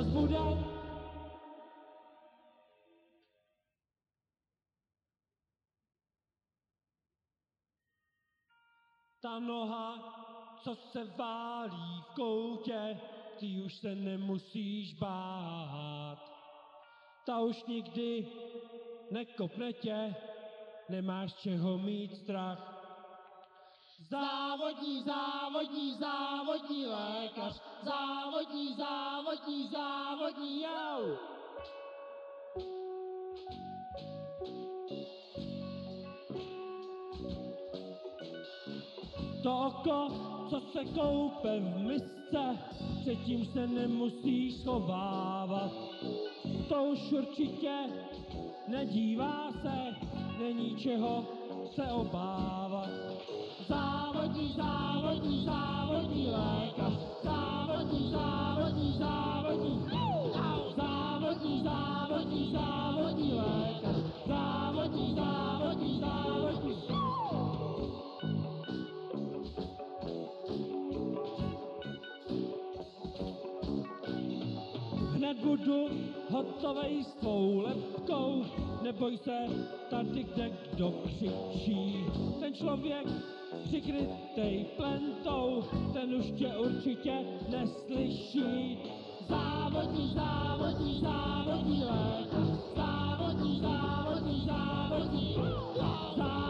co zbude. Ta noha, co se válí v koutě, ty už se nemusíš bát. Ta už nikdy nekopne tě, nemáš čeho mít strach. Závodní, závodní, závodní lékař, závodní, závodní, závodní, jau. To oko, co se koupe v misce, předtím se nemusíš schovávat. To už určitě nedívá se, není čeho se obávat. Závodní, závodní, závodní lékař, závodní, závodní, závodní, závodní, závodní, závodní lékař, závodní, závodní, závodní. Hned budu hotovej s tvou lepkou, neboj se, tady kde kdo křičí. Ten člověk přikrytej plentou, ten už tě určitě neslyší. Závodní, závodní, závodní lékař, závodní, závodní, závodní, závodní,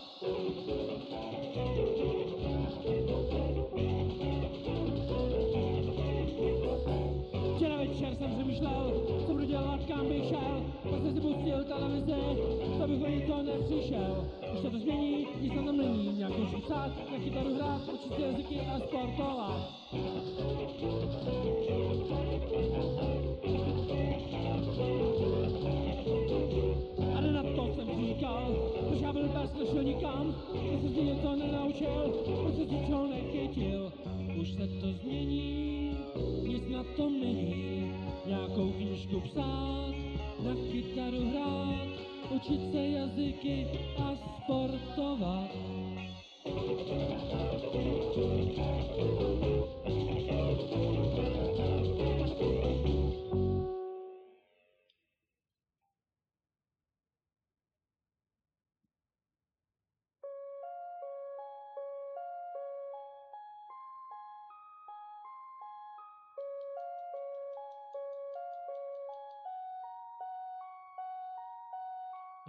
jsem přemýšlel, co budu dělat, kam bych šel, pak jsem si pustil televizi, to bych o to nepřišel. Už se to změní, nic tom není, nějak už psát, na kytaru hrát, učit se jazyky a sportovat. A ne na to jsem říkal, proč já byl bez nešel nikam, že jsem si něco nenaučil, proč jsem si čeho nechytil. Už se to změní, nic na tom není, nějakou knížku psát, na kytaru hrát, učit se jazyky a sportovat.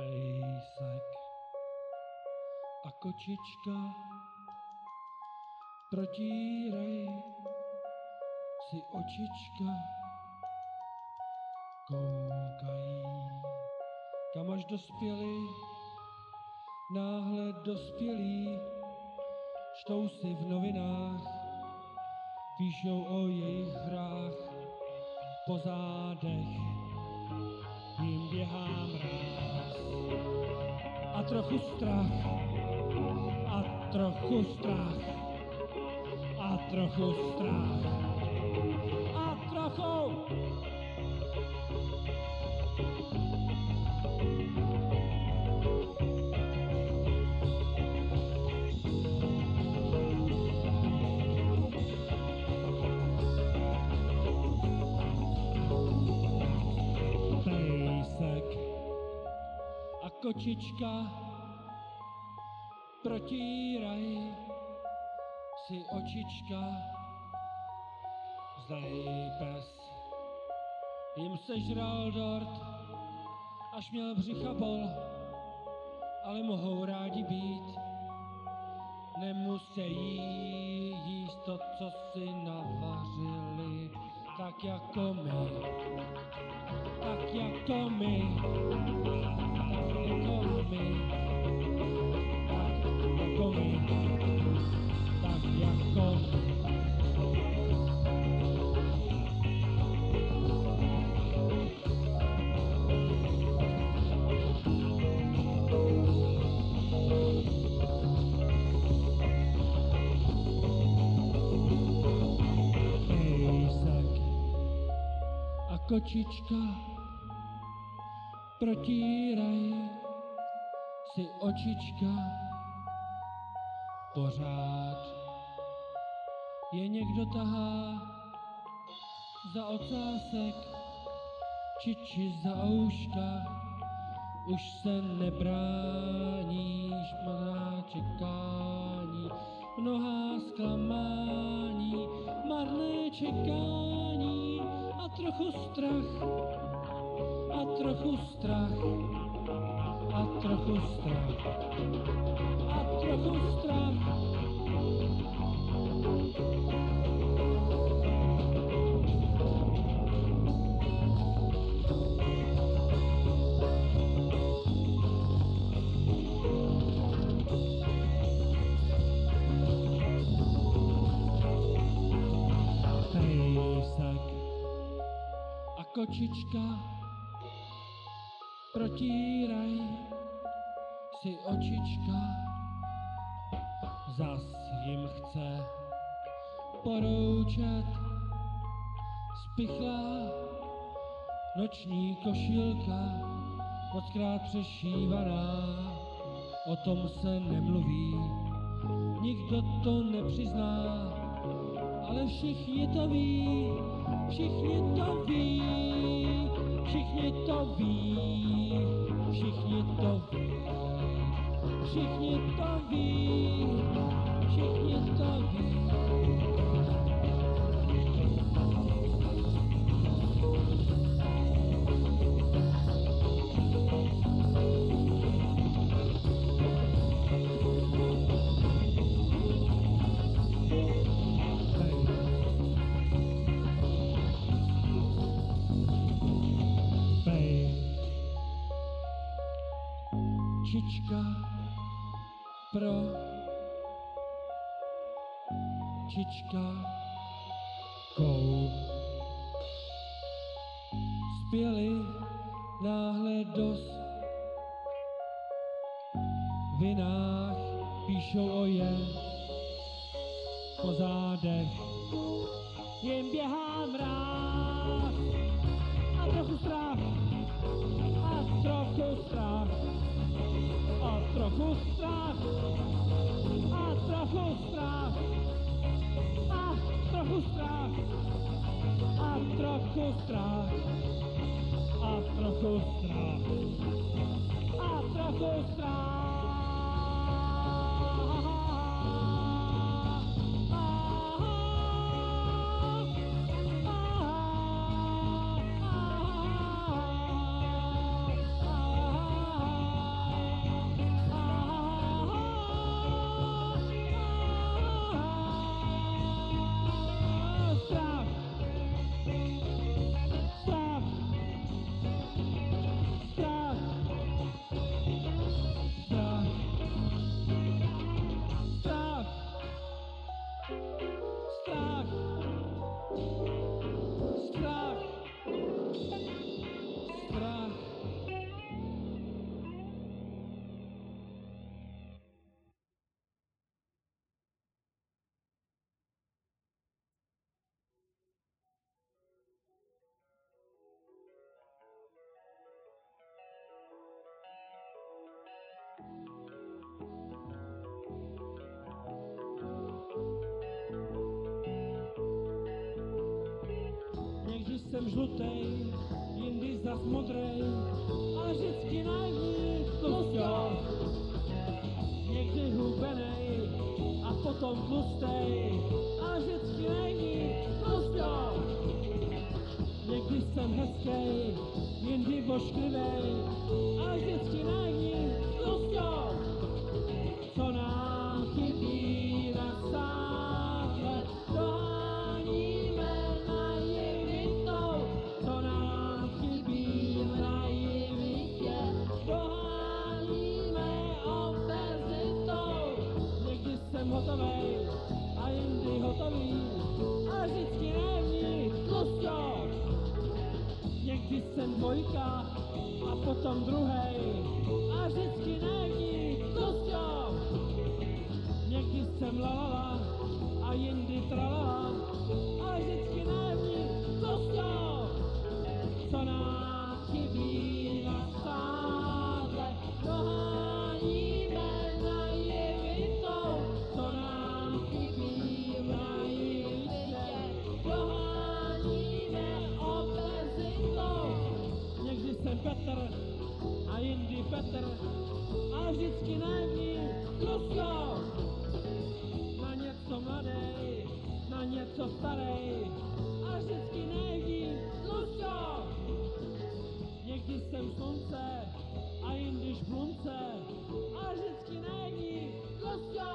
Pejsek a kočička. Protírej si očička, koukají, kam až dospěli, náhle dospělí, čtou si v novinách, píšou o jejich hrách, po zádech jim běhá mráz a trochu strach, a trochu strach, a trochu strach, a trochu. Kočička, protíraj si očička, zlej pes. Jim sežral dort, až měl břicha bol, ale mohou rádi být. Nemusí jíst to, co si navařili, Aqui é a cama, aqui é a cama, aqui é a cama. Kočička protíraj si očička. Pořád je někdo tahá za ocásek či či za ouška. Už se nebráníš mnohá čekání mnohá zklamání marné čekání trochu strach a trochu strach a trochu strach a trochu strach a kočička protíraj si očička zas jim chce poroučet spichlá noční košilka mockrát přešívaná o tom se nemluví nikdo to nepřizná ale všichni to ví, všichni to ví, všichni to ví, všichni to ví, všichni to ví, všichni to ví. Pej. Spěli náhle dos vinách píšou o je po zádech. Jim běhá mráz a trochu strach, a trochu strach, a trochu strach, a trochu strach, a trochu strach, a trochu strach, Astra Costra Astra Costra Astra Costra jsem žlutej, jindy zas modrej a vždycky najvý tlustá. Někdy hubenej a potom tlustej a vždycky najvý tlustá. Někdy jsem hezkej, jindy vošklivej a vždycky najvý tlustá. Dvojka a potom druhej a vždycky naivní tlustou. Někdy jsem lalala Petr a jindy Petr, ale vždycky naivní tlustou. Na něco mladej, na něco starej, a vždycky naivní tlustou. Někdy jsem slunce a jindy šplunce, a vždycky naivní tlustou.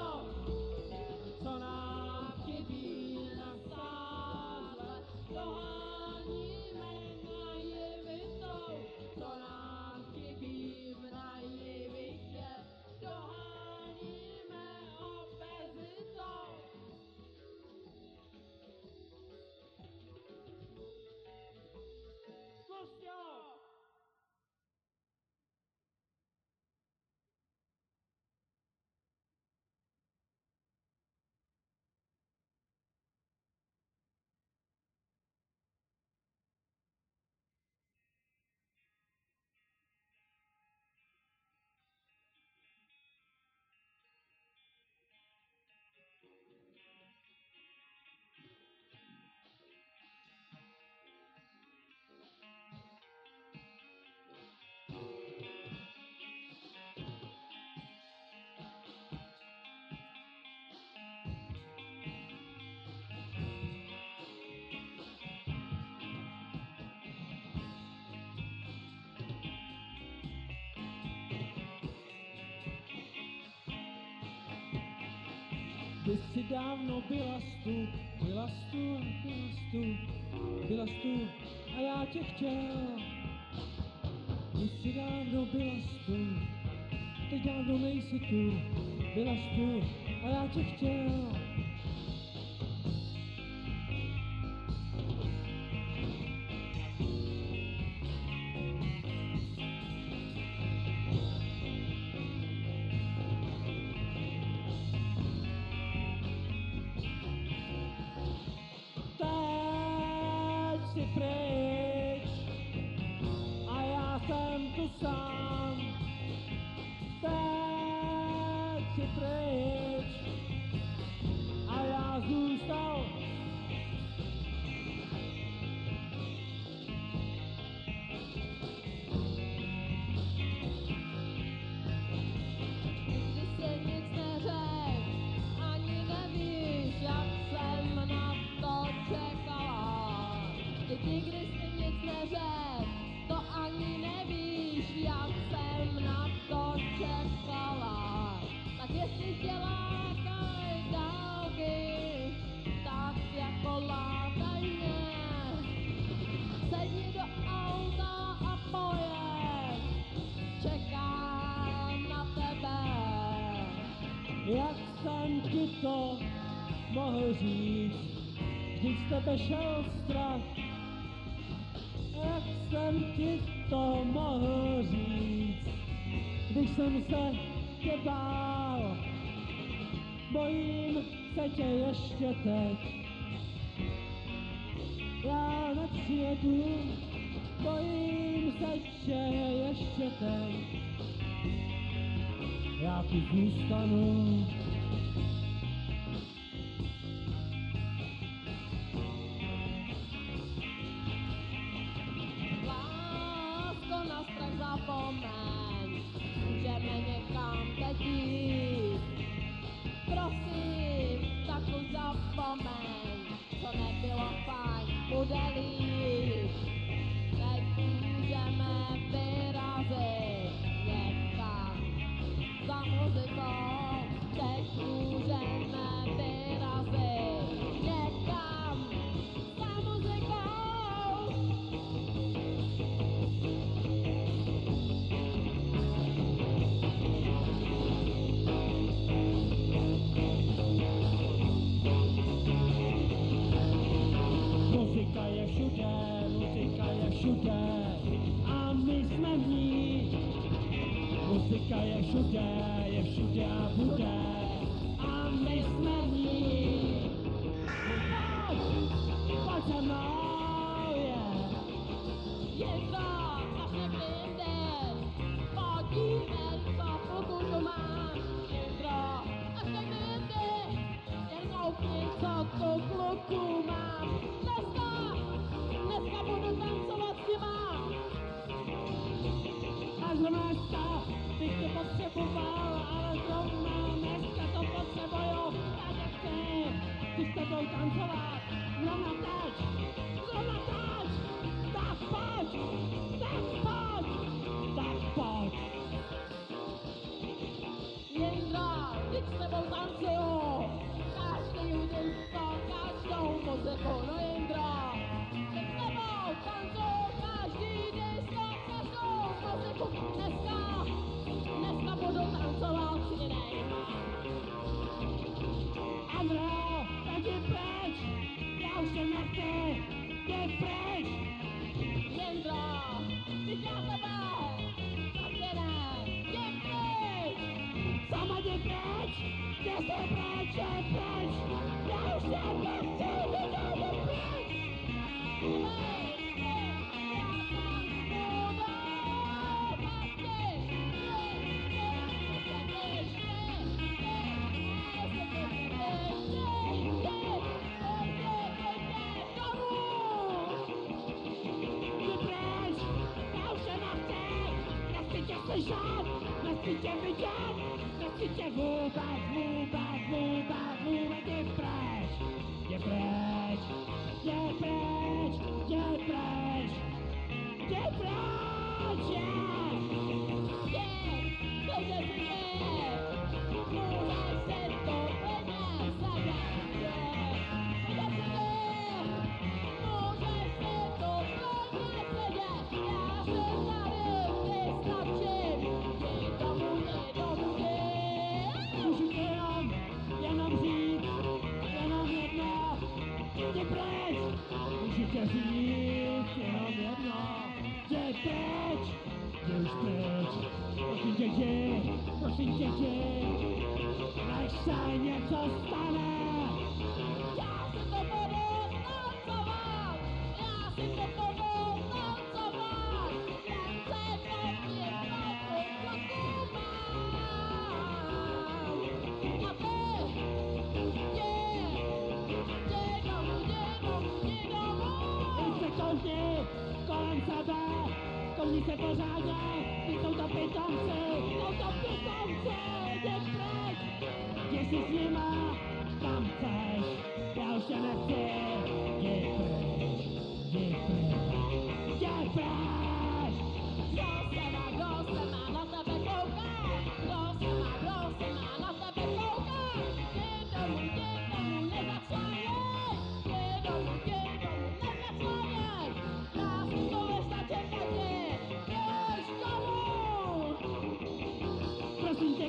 Ty jsi dávno byla tu, byla tu, byla tu, byla tu a já tě chtěl. Ty jsi dávno byla tu, teď dávno nejsi tu, byla tu a já tě chtěl. Pryč a já jsem tu sám. Ti to mohl říct, když z tebe šel strach. Jak jsem ti to mohl říct, když jsem se tě bál. Bojím se tě ještě teď. Já nepřijedu, bojím se tě ještě teď. Já tu zůstanu. daddy. mną tańcować. Żona też, żona też. Tak chodź, tak chodź, tak chodź. Jędra, nikt z tobą tańczył. Każdy udział, każdą muzyką. can begin. Yes, we can move back, move back, move back, move and get fresh. Get fresh, get fresh, get. Casimir, quiero verlo. Yeah, bitch! Yes, bitch. Fucking JJ, fucking JJ. Najstajnie zostanę!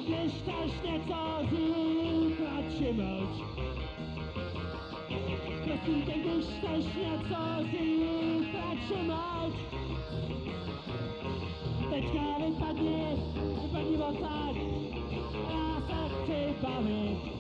nieszczęście, co złupać się moć. Krasny ten nieszczęśnie, co złupać się moć. Teczka wypadnie, wypadnie bo tak, a serce.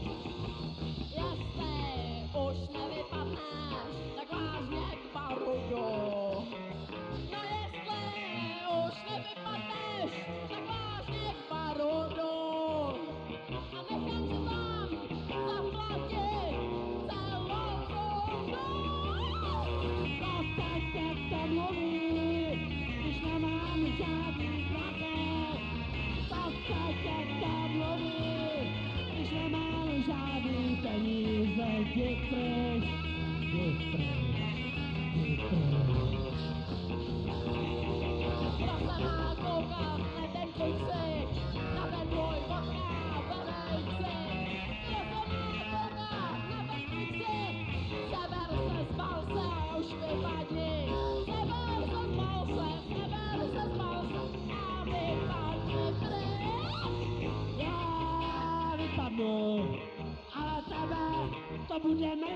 Abu Dhabi.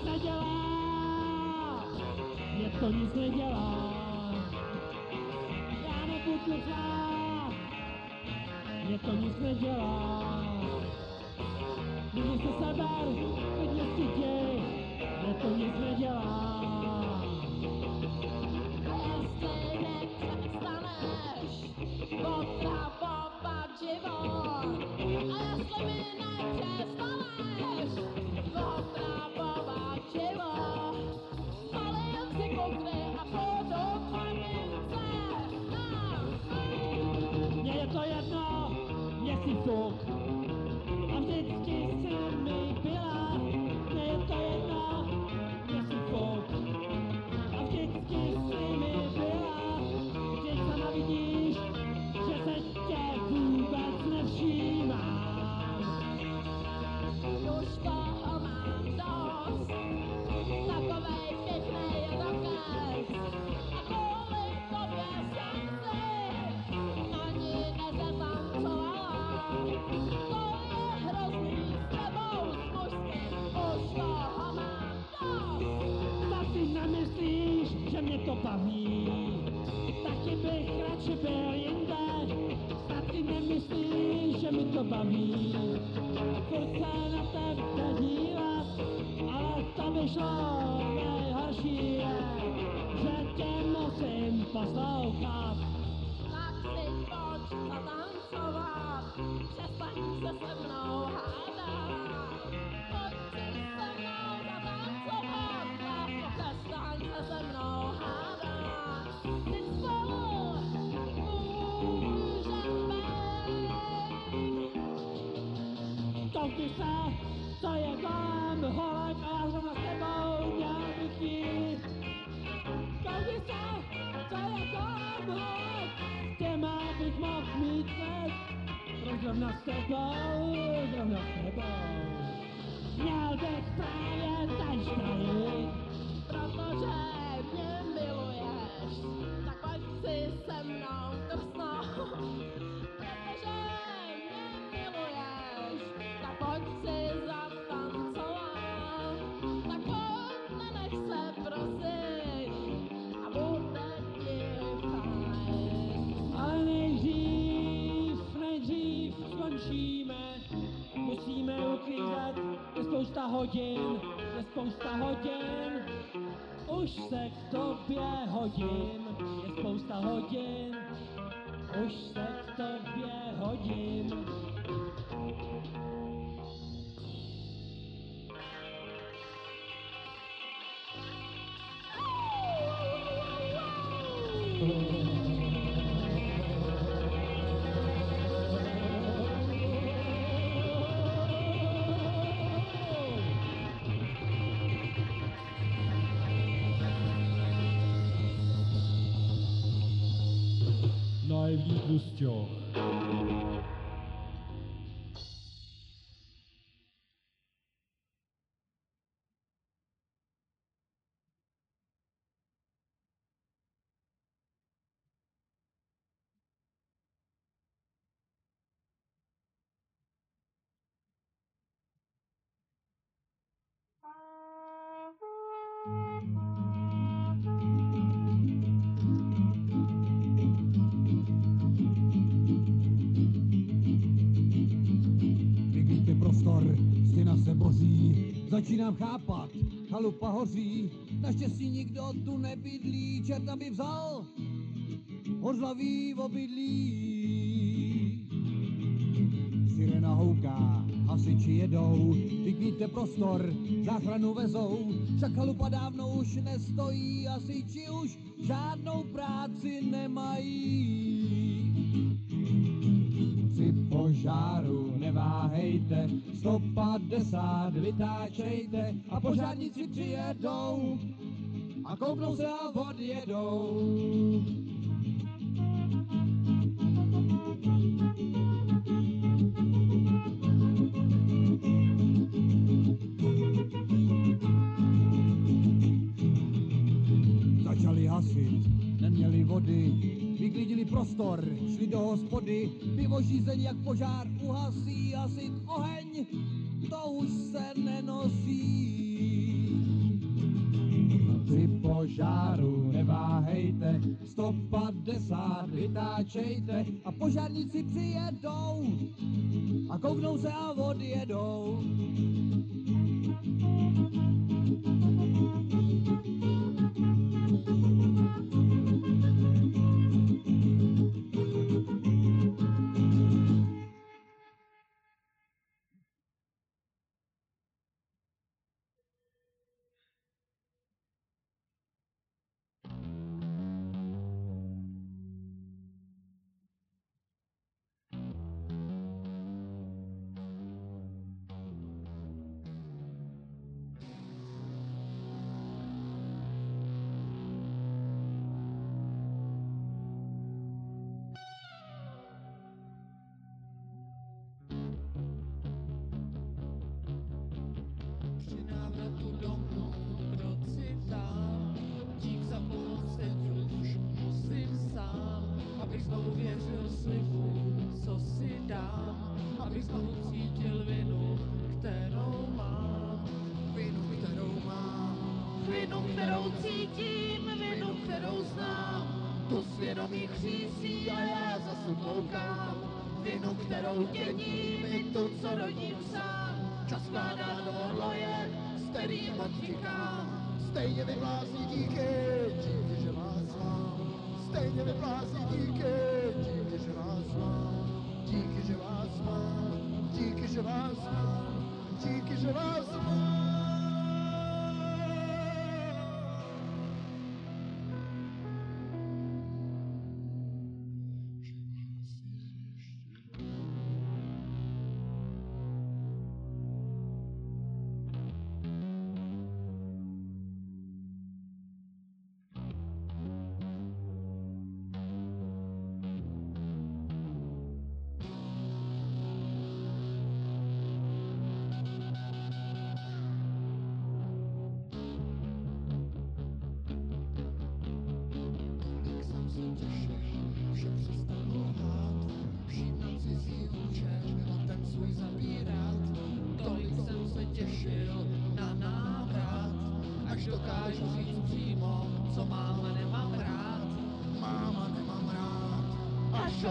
Nic nedělá. Mě to nic nedělá. Já nebudu zlá. Mě to nic nedělá. Nyní se seber, klidně si děj. Mě to nic nedělá. A jestli nepřestaneš otravovat život, a jestli mi nepřestaneš mě si že mi to Koukni se, co je kolem holek a já jsem s tebou měl být jít. Koukni se, co je kolem holek, s těma bych mohl mít sex. Proč zrovna s tebou, zrovna s tebou. Měl bych právě zaštrajit. Protože mě miluješ, tak pojď si se mnou drsnout. Spousta hodin, je spousta hodin. Už se k tobě hodím, je spousta hodin. Už se k tobě hodím. chiều Thank you. Vyklíte prostor, stěna se boří, začínám chápat, chalupa hoří, naštěstí nikdo tu nebydlí, čerta by vzal, hořlavý obydlí. Sirena houká, hasiči jedou, vyklíte prostor, záchranu vezou, však chalupa dávno už nestojí, hasiči už žádnou práci nemají. Při požáru neváhejte, 150 vytáčejte a požárníci přijedou a kouknou se a odjedou. Prostor, šli do hospody, pivo žízeň jak požár uhasí, hasit oheň, to už se nenosí. Při požáru neváhejte, 150 vytáčejte a požárníci přijedou a kouknou se a odjedou. Abych znovu cítil vinu, kterou mám, vinu, kterou mám, Vinu, kterou cítím, vinu, kterou znám, svědomí chřísí a já zase koukám, vinu, kterou dědím, i co rodím sám, čas do orloje, s kterým odtíkám, stejně mi vlásní díky, díky, že vás mám, stejně díky, díky, díky, že vás mám, díky, že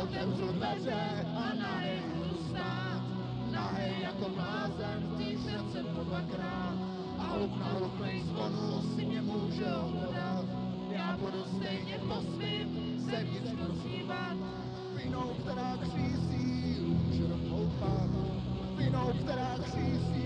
otevřu dveře a nahej stát. Nahej jako blázen, tý srdce po dvakrát. A hluk na hluk zvonu si mě může ohledat. Já budu stejně po svým zevnitř rozhýbat. Vinou, která křísí, rovnou pád. Vinou, která křísí,